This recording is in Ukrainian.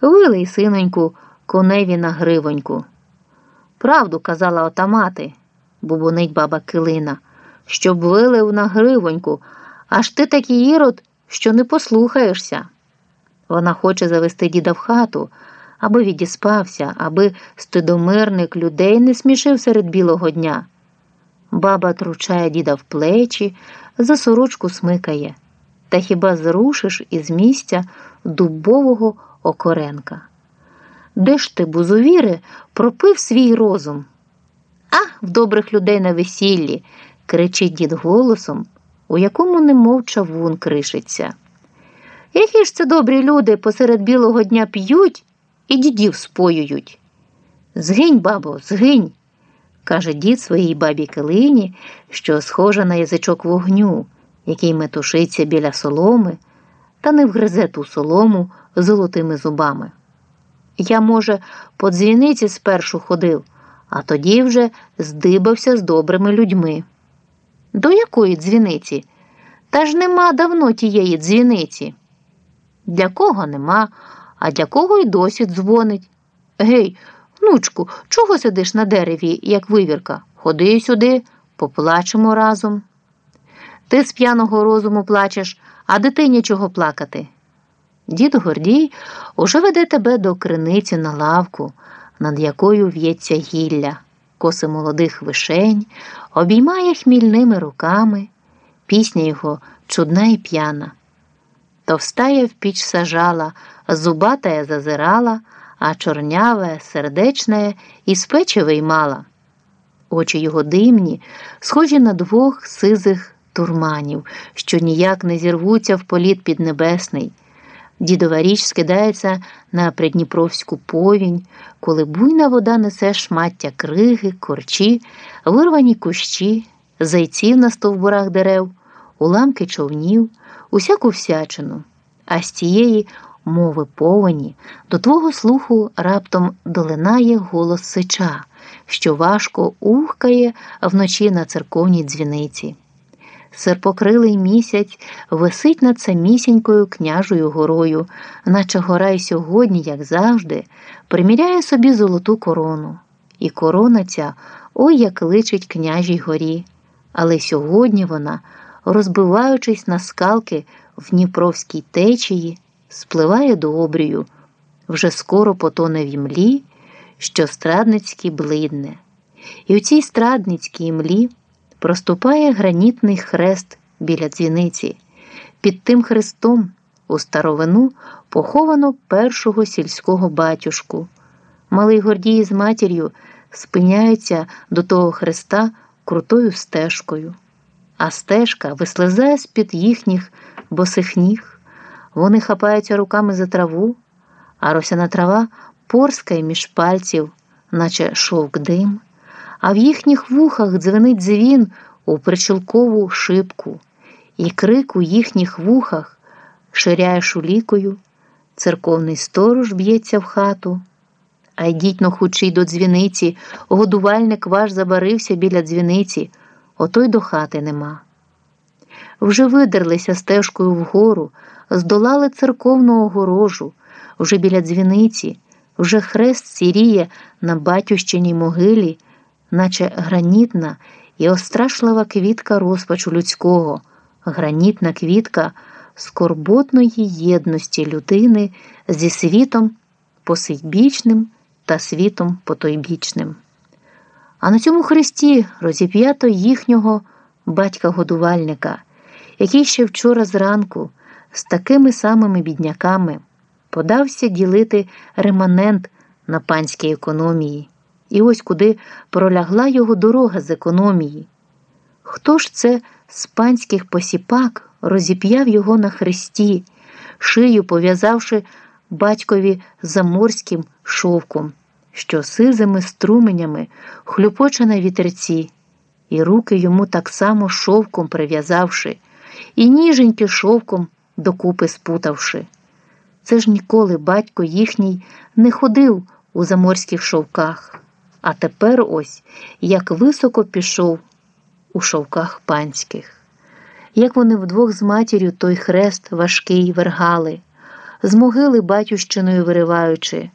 Вилий, синоньку, коневі на гривоньку. Правду казала отамати, бубонить баба Килина, щоб вилив на гривоньку, аж ти такий ірод, що не послухаєшся. Вона хоче завести діда в хату, аби відіспався, аби стидомирник людей не смішив серед білого дня. Баба тручає діда в плечі, за сорочку смикає. Та хіба зрушиш із місця дубового окоренка? Де ж ти, бузовіре, пропив свій розум? А, в добрих людей на весіллі, кричить дід голосом, у якому немов чавун кришиться. Які ж це добрі люди посеред білого дня п'ють і дідів споюють? Згинь, бабо, згинь, каже дід своїй бабі Килині, що схожа на язичок вогню, який метушиться біля соломи, та не вгризе ту солому золотими зубами. Я, може, по дзвіниці спершу ходив, а тоді вже здибався з добрими людьми. До якої дзвіниці? Та ж нема давно тієї дзвіниці. Для кого нема, а для кого й досі дзвонить. Гей, внучку, чого сидиш на дереві, як вивірка? Ходи сюди, поплачемо разом. Ти з п'яного розуму плачеш, а дитині чого плакати? Дід Гордій уже веде тебе до криниці на лавку, над якою в'ється гілля, коси молодих вишень, обіймає хмільними руками, пісня його чудна і п'яна. Товстая в піч сажала, зубатая зазирала, а чорняве, сердечне із печі виймала. Очі його димні, схожі на двох сизих турманів, що ніяк не зірвуться в політ піднебесний. Дідова річ скидається на придніпровську повінь, коли буйна вода несе шмаття криги, корчі, вирвані кущі, зайців на стовбурах дерев, уламки човнів, усяку всячину. А з цієї мови повені до твого слуху раптом долинає голос сича, що важко ухкає вночі на церковній дзвіниці. Серпокрилий місяць висить над самісінькою княжою горою, наче гора й сьогодні, як завжди, приміряє собі золоту корону. І корона ця ой як личить княжій горі. Але сьогодні вона, розбиваючись на скалки в Дніпровській течії, спливає до обрію, вже скоро потоне в імлі, що страдницький блидне. І у цій страдницькій імлі проступає гранітний хрест біля дзвіниці. Під тим хрестом у старовину поховано першого сільського батюшку. Малий Гордій з матір'ю спиняються до того хреста крутою стежкою, а стежка вислизає з-під їхніх босих ніг. Вони хапаються руками за траву, а росяна трава порскає між пальців, наче шовк дим а в їхніх вухах дзвенить дзвін у причілкову шибку, і крик у їхніх вухах ширяє шулікою, церковний сторож б'ється в хату. А йдіть но хучий до дзвіниці, годувальник ваш забарився біля дзвіниці, ото й до хати нема. Вже видерлися стежкою вгору, здолали церковну огорожу, вже біля дзвіниці, вже хрест сіріє на батющиній могилі наче гранітна і острашлива квітка розпачу людського, гранітна квітка скорботної єдності людини зі світом посейбічним та світом потойбічним. А на цьому хресті розіп'ято їхнього батька-годувальника, який ще вчора зранку з такими самими бідняками подався ділити реманент на панській економії. І ось куди пролягла його дорога з економії. Хто ж це з панських посіпак розіп'яв його на хресті, шию пов'язавши батькові заморським шовком, що сизими струменями хлюпоче на вітерці, і руки йому так само шовком прив'язавши, і ніженьки шовком докупи спутавши. Це ж ніколи батько їхній не ходив у заморських шовках. А тепер ось як високо пішов у шовках панських, як вони вдвох з матір'ю той хрест важкий вергали, з могили батющиною вириваючи.